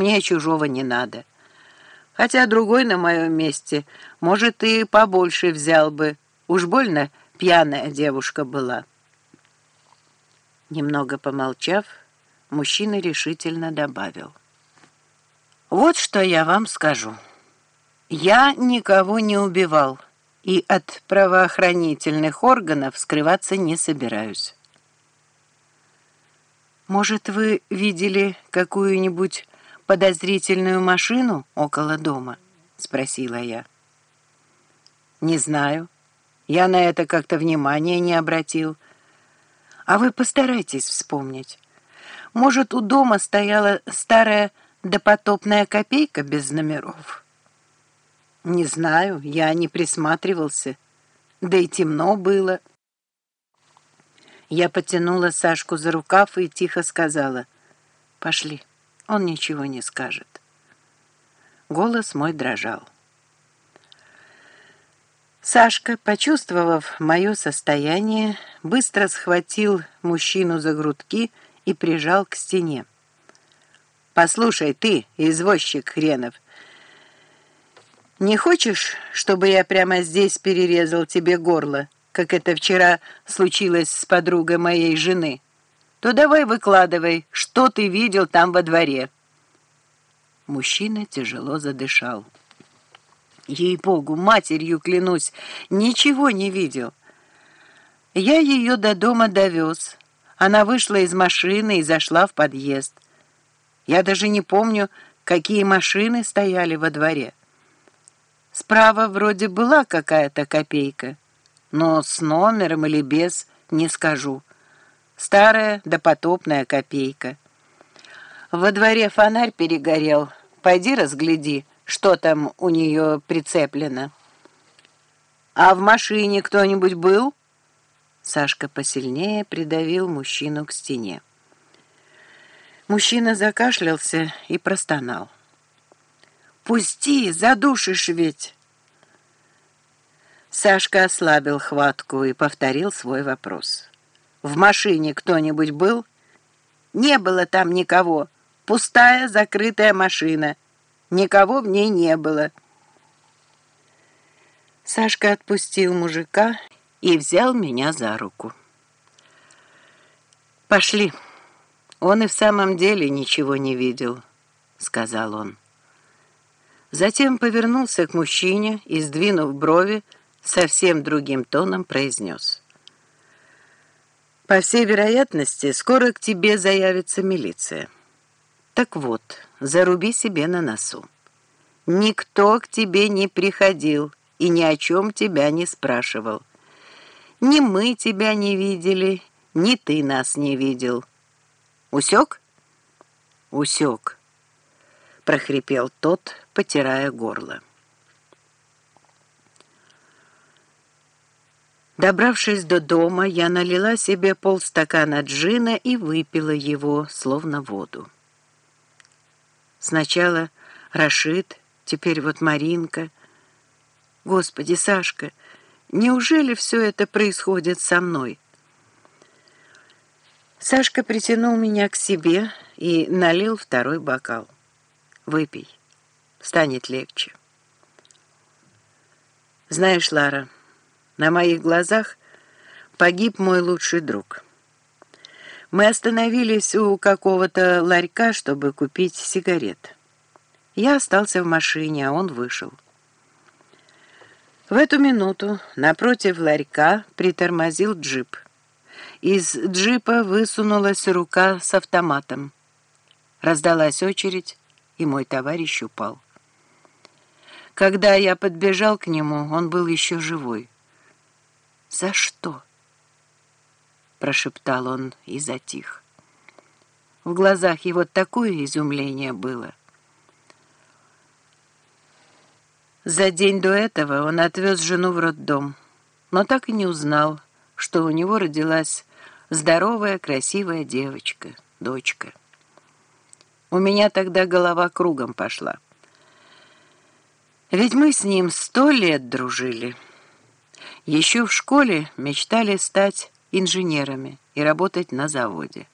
мне чужого не надо. Хотя другой на моем месте, может, и побольше взял бы. Уж больно пьяная девушка была». Немного помолчав, мужчина решительно добавил. «Вот что я вам скажу. Я никого не убивал и от правоохранительных органов скрываться не собираюсь». «Может, вы видели какую-нибудь подозрительную машину около дома?» — спросила я. «Не знаю. Я на это как-то внимания не обратил». А вы постарайтесь вспомнить. Может, у дома стояла старая допотопная копейка без номеров? Не знаю, я не присматривался. Да и темно было. Я потянула Сашку за рукав и тихо сказала, «Пошли, он ничего не скажет». Голос мой дрожал. Сашка, почувствовав мое состояние, быстро схватил мужчину за грудки и прижал к стене. «Послушай, ты, извозчик хренов, не хочешь, чтобы я прямо здесь перерезал тебе горло, как это вчера случилось с подругой моей жены? То давай выкладывай, что ты видел там во дворе». Мужчина тяжело задышал. Ей-богу, матерью клянусь, ничего не видел. Я ее до дома довез. Она вышла из машины и зашла в подъезд. Я даже не помню, какие машины стояли во дворе. Справа вроде была какая-то копейка, но с номером или без не скажу. Старая допотопная копейка. Во дворе фонарь перегорел. Пойди разгляди что там у нее прицеплено. «А в машине кто-нибудь был?» Сашка посильнее придавил мужчину к стене. Мужчина закашлялся и простонал. «Пусти, задушишь ведь!» Сашка ослабил хватку и повторил свой вопрос. «В машине кто-нибудь был?» «Не было там никого. Пустая закрытая машина. Никого в ней не было. Сашка отпустил мужика и взял меня за руку. «Пошли. Он и в самом деле ничего не видел», — сказал он. Затем повернулся к мужчине и, сдвинув брови, совсем другим тоном произнес. «По всей вероятности, скоро к тебе заявится милиция». Так вот, заруби себе на носу. Никто к тебе не приходил и ни о чем тебя не спрашивал. Ни мы тебя не видели, ни ты нас не видел. Усек? Усек, прохрипел тот, потирая горло. Добравшись до дома, я налила себе полстакана джина и выпила его, словно воду. Сначала Рашид, теперь вот Маринка. Господи, Сашка, неужели все это происходит со мной? Сашка притянул меня к себе и налил второй бокал. Выпей, станет легче. Знаешь, Лара, на моих глазах погиб мой лучший друг — мы остановились у какого-то ларька, чтобы купить сигарет. Я остался в машине, а он вышел. В эту минуту напротив ларька притормозил джип. Из джипа высунулась рука с автоматом. Раздалась очередь, и мой товарищ упал. Когда я подбежал к нему, он был еще живой. «За что?» прошептал он и затих. В глазах его такое изумление было. За день до этого он отвез жену в роддом, но так и не узнал, что у него родилась здоровая, красивая девочка, дочка. У меня тогда голова кругом пошла. Ведь мы с ним сто лет дружили. Еще в школе мечтали стать инженерами и работать на заводе.